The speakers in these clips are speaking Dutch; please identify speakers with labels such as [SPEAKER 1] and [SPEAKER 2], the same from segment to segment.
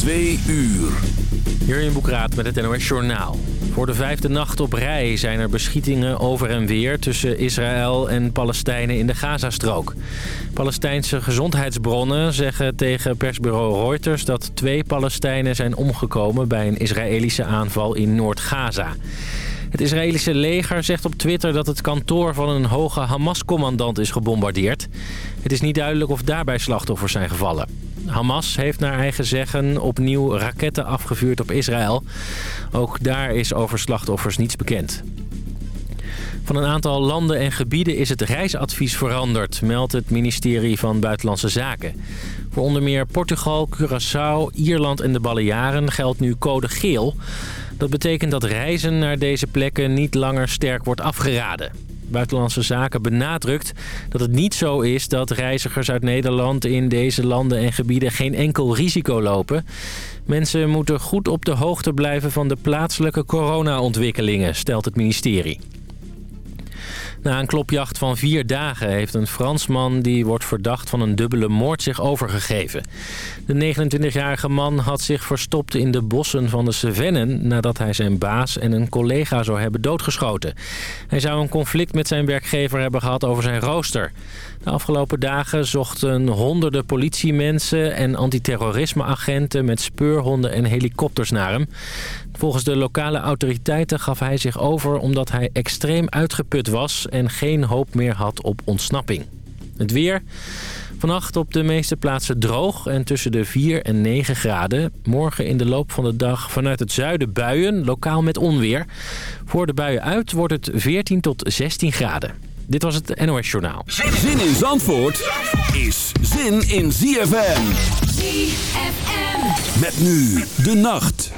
[SPEAKER 1] Twee uur.
[SPEAKER 2] Jurjen Boekraat met het NOS Journaal. Voor de vijfde nacht op rij zijn er beschietingen over en weer... tussen Israël en Palestijnen in de Gazastrook. Palestijnse gezondheidsbronnen zeggen tegen persbureau Reuters... dat twee Palestijnen zijn omgekomen bij een Israëlische aanval in Noord-Gaza. Het Israëlische leger zegt op Twitter dat het kantoor van een hoge Hamas-commandant is gebombardeerd. Het is niet duidelijk of daarbij slachtoffers zijn gevallen. Hamas heeft naar eigen zeggen opnieuw raketten afgevuurd op Israël. Ook daar is over slachtoffers niets bekend. Van een aantal landen en gebieden is het reisadvies veranderd, meldt het ministerie van Buitenlandse Zaken. Voor onder meer Portugal, Curaçao, Ierland en de Balearen geldt nu code geel. Dat betekent dat reizen naar deze plekken niet langer sterk wordt afgeraden. Buitenlandse Zaken benadrukt dat het niet zo is dat reizigers uit Nederland in deze landen en gebieden geen enkel risico lopen. Mensen moeten goed op de hoogte blijven van de plaatselijke corona-ontwikkelingen, stelt het ministerie. Na een klopjacht van vier dagen heeft een Fransman die wordt verdacht van een dubbele moord zich overgegeven. De 29-jarige man had zich verstopt in de bossen van de Cevennen nadat hij zijn baas en een collega zou hebben doodgeschoten. Hij zou een conflict met zijn werkgever hebben gehad over zijn rooster. De afgelopen dagen zochten honderden politiemensen en antiterrorismeagenten met speurhonden en helikopters naar hem. Volgens de lokale autoriteiten gaf hij zich over omdat hij extreem uitgeput was en geen hoop meer had op ontsnapping. Het weer. Vannacht op de meeste plaatsen droog en tussen de 4 en 9 graden. Morgen in de loop van de dag vanuit het zuiden buien, lokaal met onweer. Voor de buien uit wordt het 14 tot 16 graden. Dit was het NOS Journaal.
[SPEAKER 1] Zin in Zandvoort is zin in ZFM.
[SPEAKER 3] ZFM.
[SPEAKER 1] Met nu de nacht.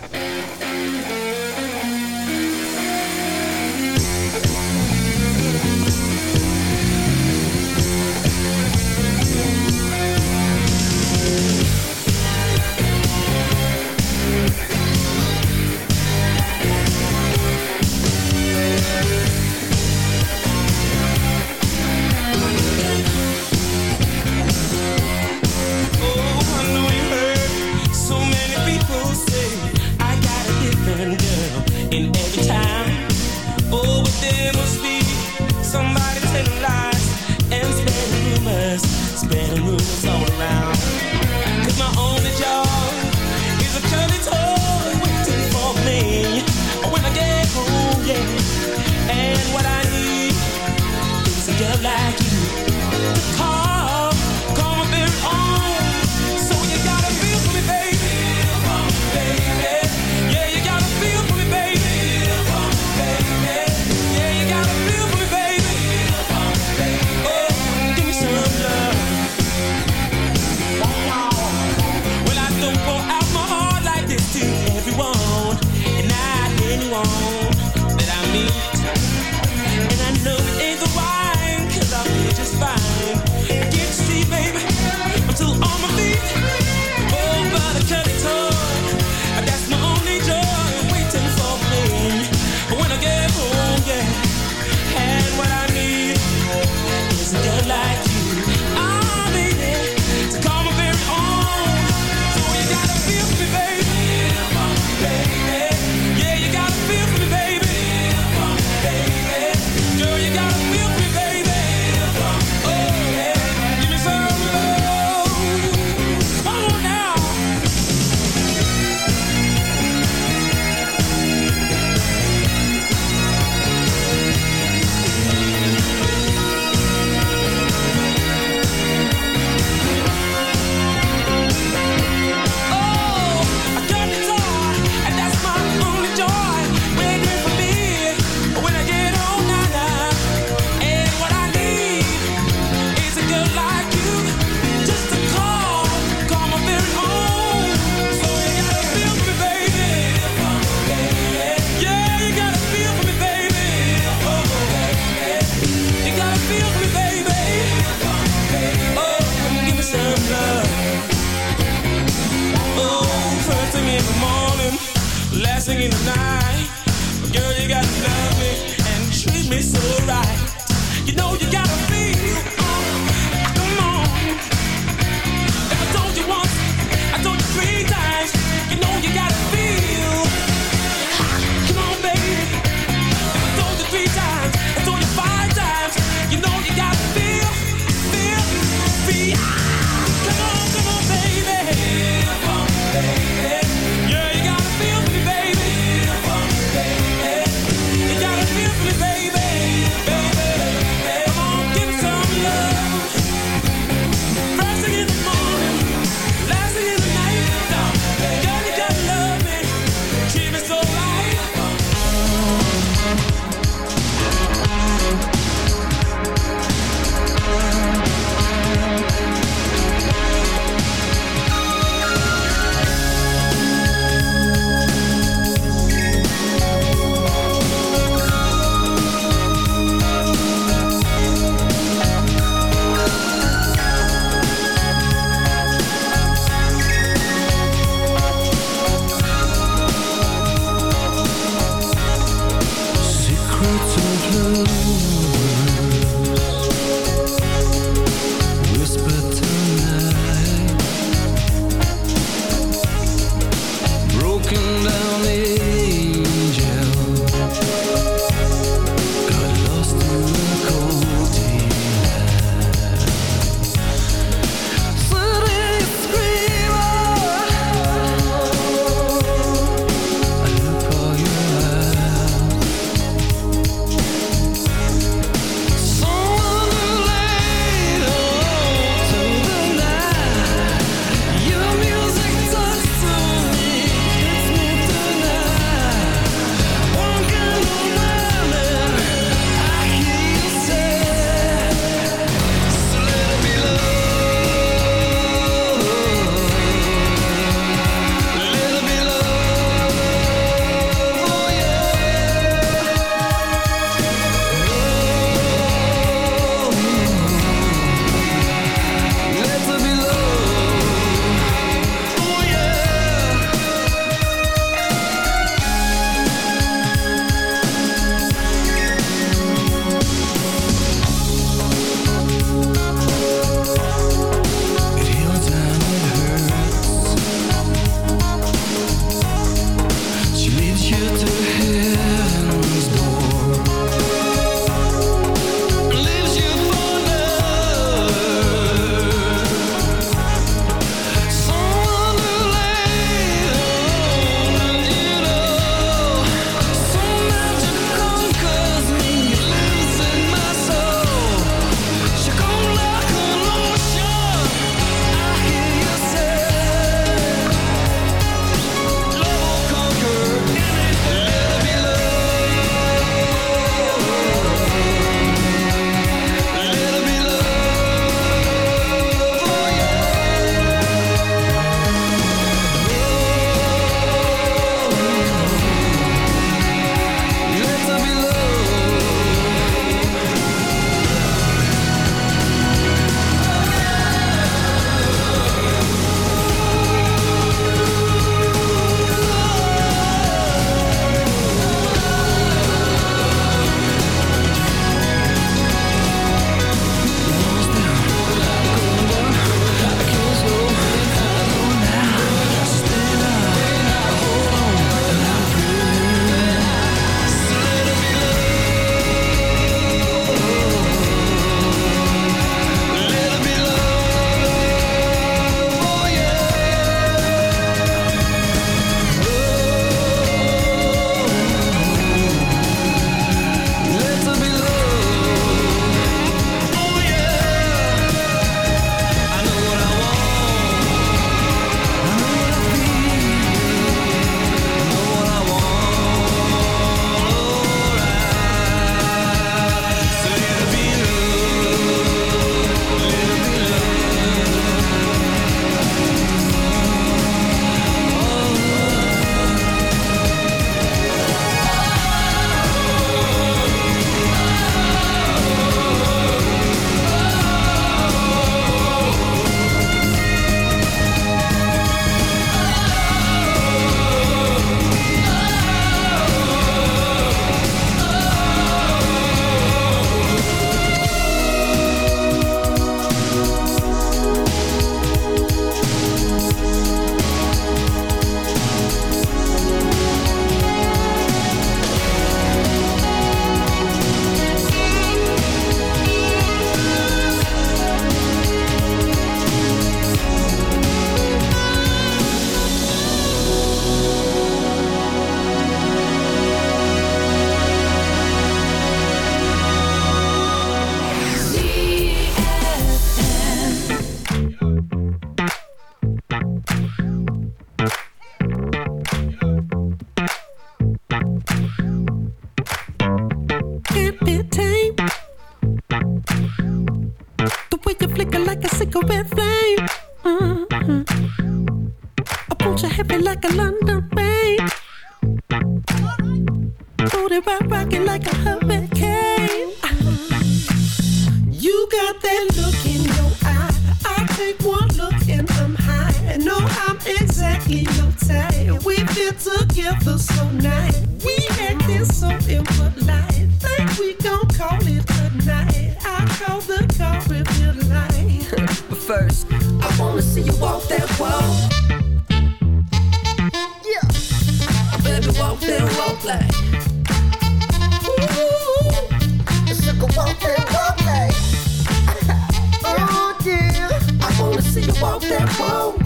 [SPEAKER 3] walk that
[SPEAKER 4] road.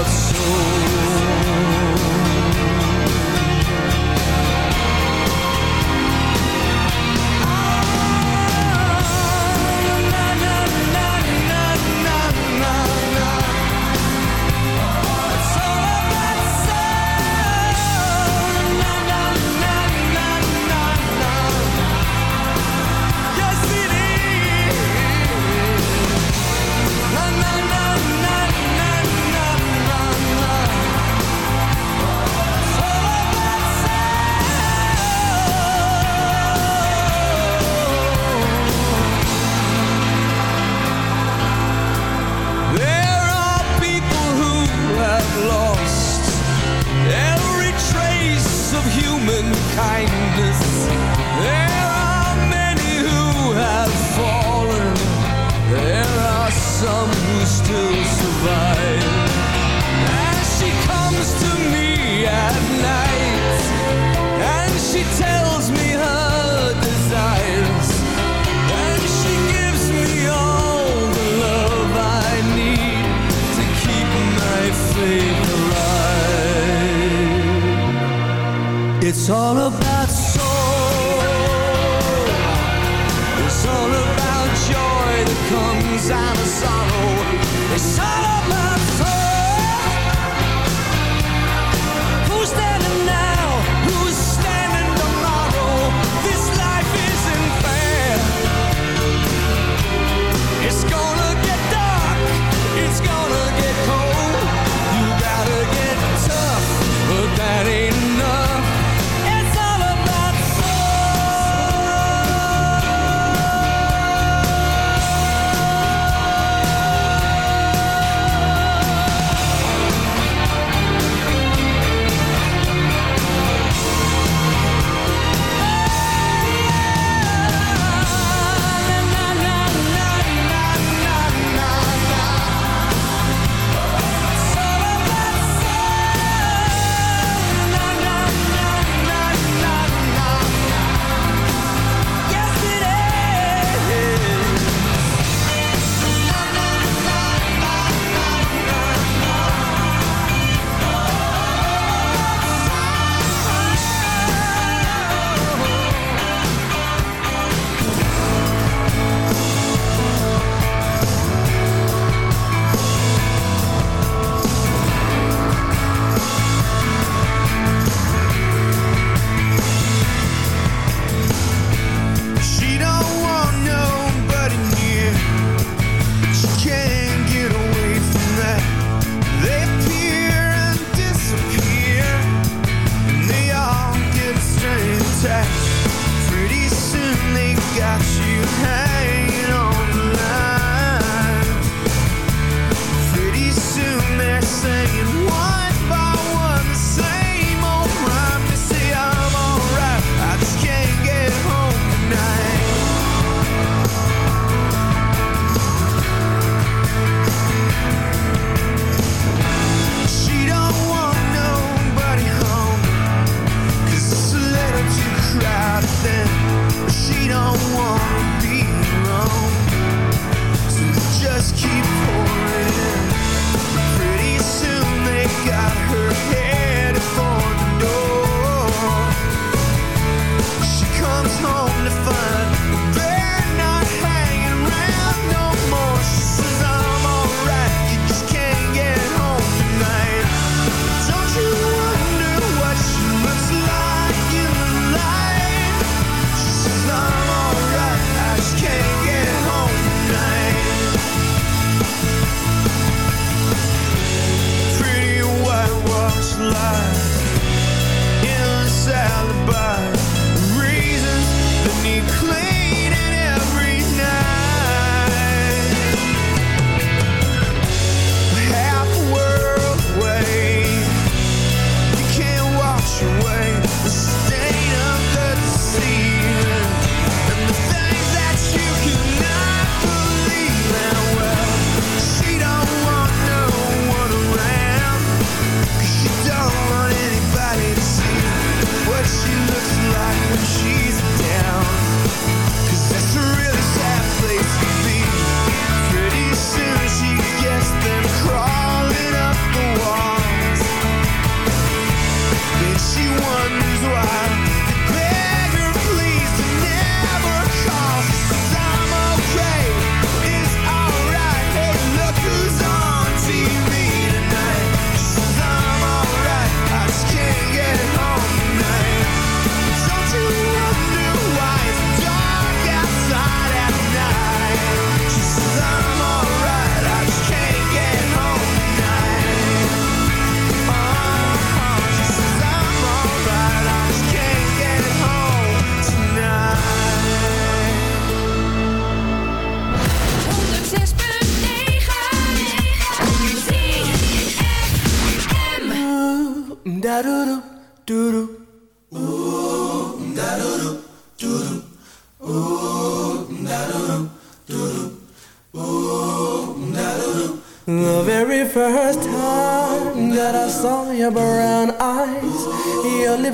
[SPEAKER 4] out
[SPEAKER 5] soon.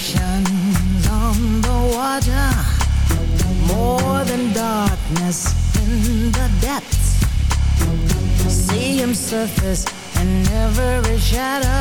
[SPEAKER 6] oceans on the
[SPEAKER 5] water More than
[SPEAKER 7] darkness in the depths. See him surface in every shadow.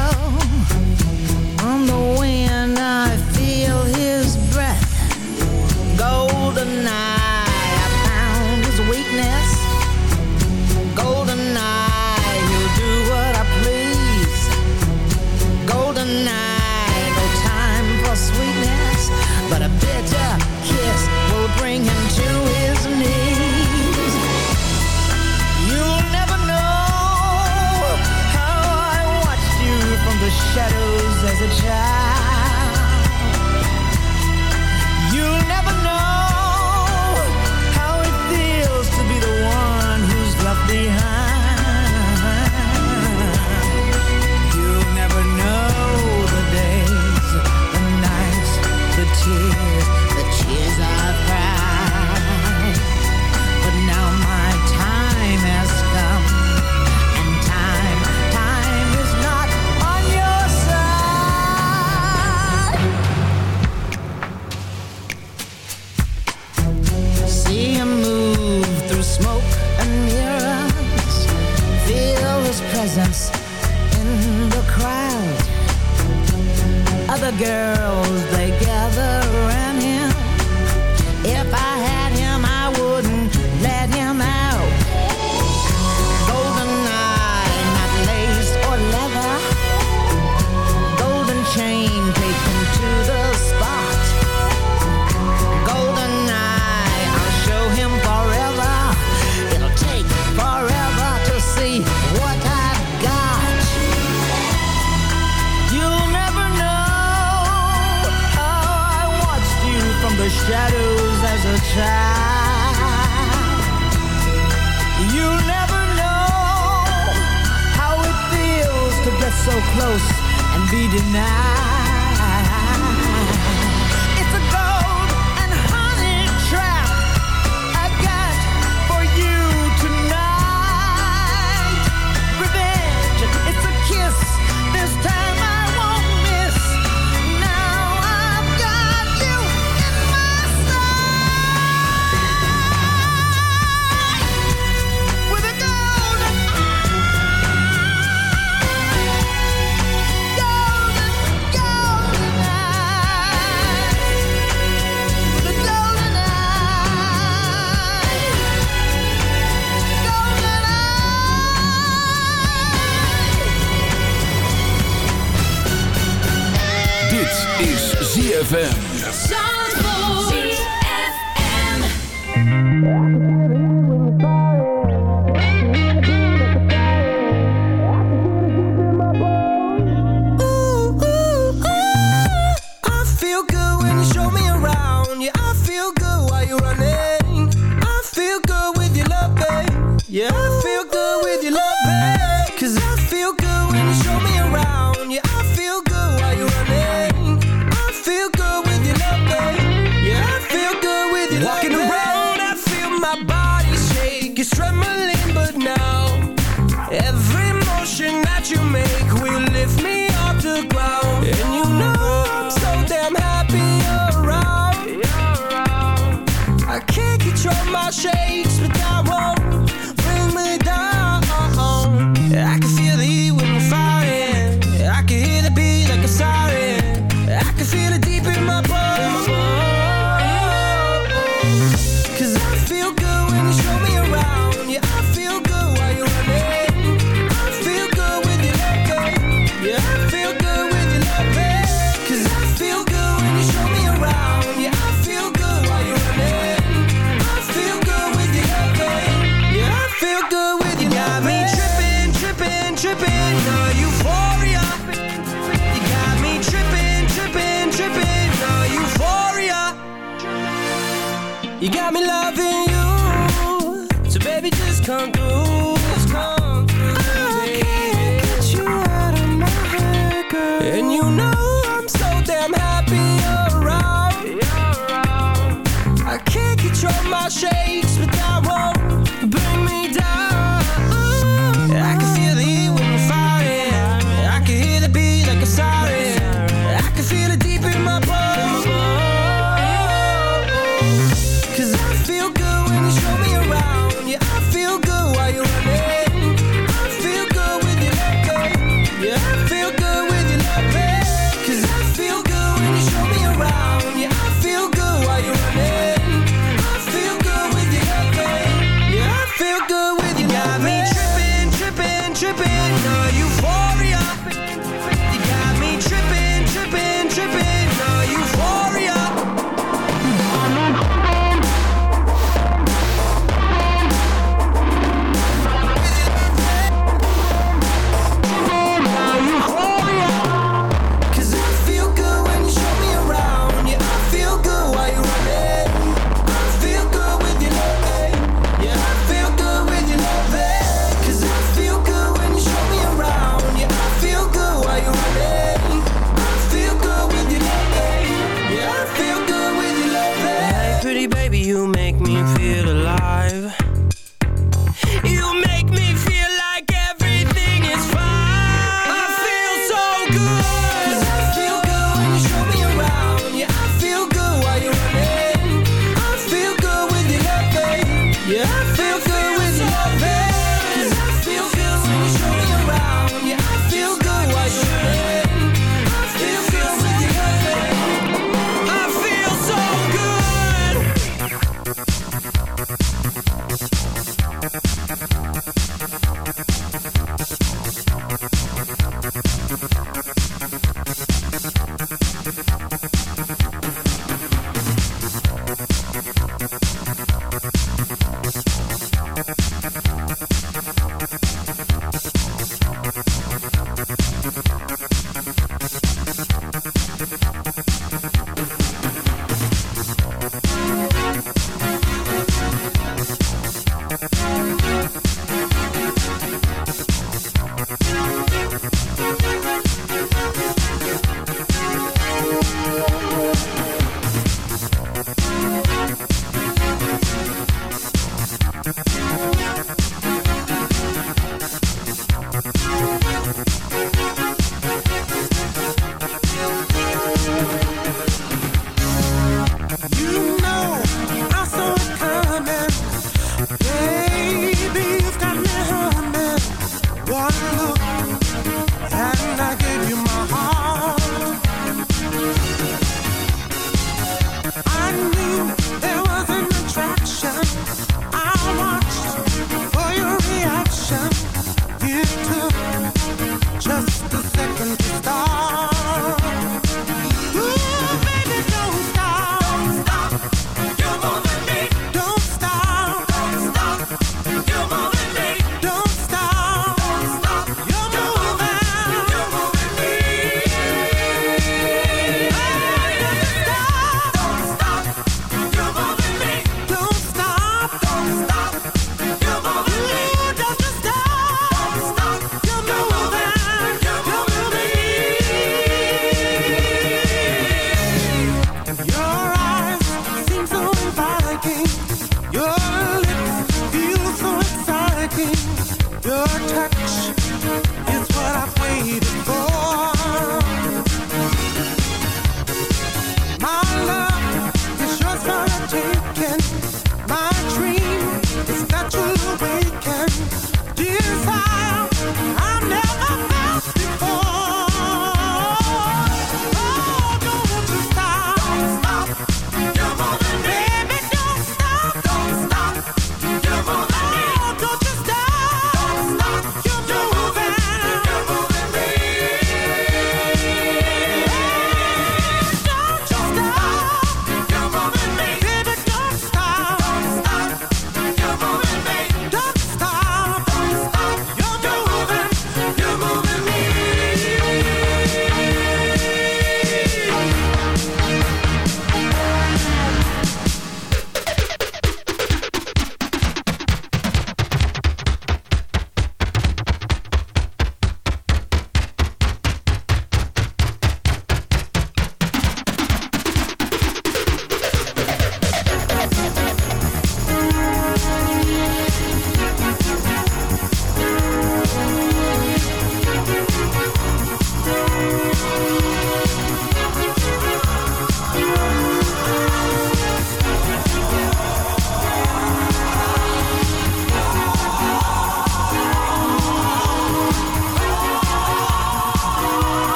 [SPEAKER 3] kind of
[SPEAKER 8] euphoria.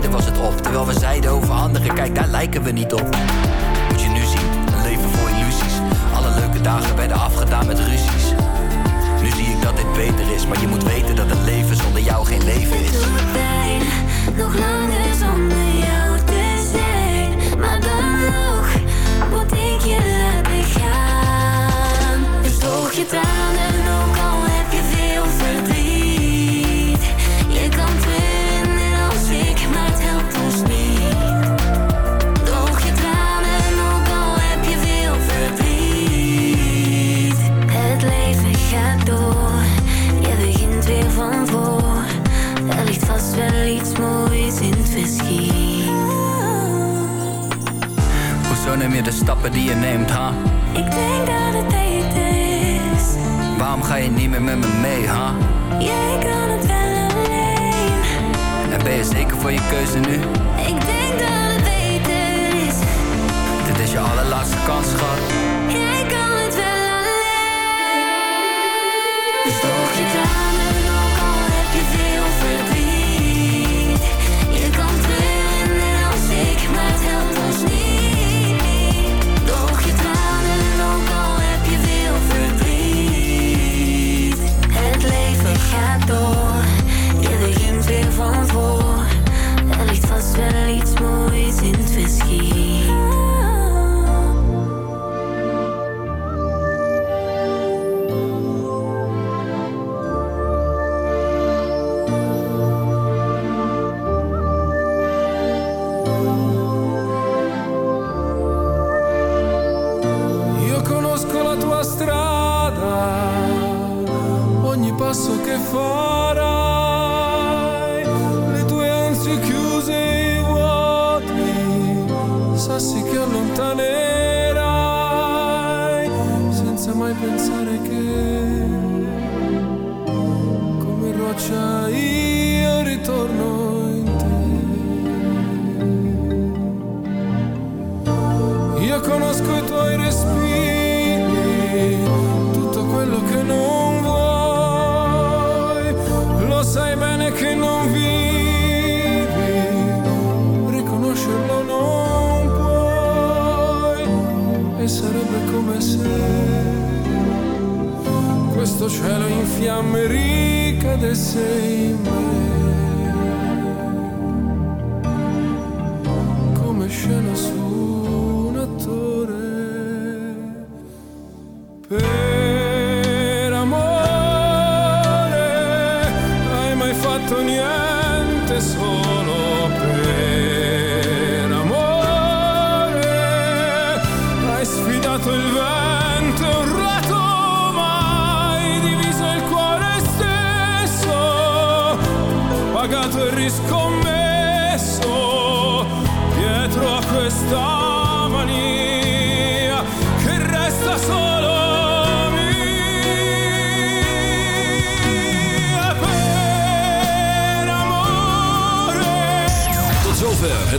[SPEAKER 9] was het op. Terwijl we zeiden over anderen, kijk daar lijken we niet op. Moet je nu zien, een leven vol illusies. Alle leuke dagen werden afgedaan met ruzies. Nu zie ik dat dit beter is, maar je moet weten dat een leven zonder jou geen leven is.
[SPEAKER 10] Het doet pijn, nog langer zonder jou te zijn. Maar dan nog, moet ik je laten gaan. Dus toch je tranen.
[SPEAKER 9] neem je de stappen die je neemt, ha?
[SPEAKER 10] Ik denk dat het tijd is.
[SPEAKER 9] Waarom ga je niet meer met me mee, ha?
[SPEAKER 10] Jij kan het wel alleen.
[SPEAKER 9] En ben je zeker voor je keuze nu?
[SPEAKER 10] Ik denk dat het beter is.
[SPEAKER 9] Dit is je allerlaatste kans, schat.
[SPEAKER 11] strada, ogni passo che farai, le tue ansie chiuse e vuoti, sassi che questo cielo in fiamme ricade sei mai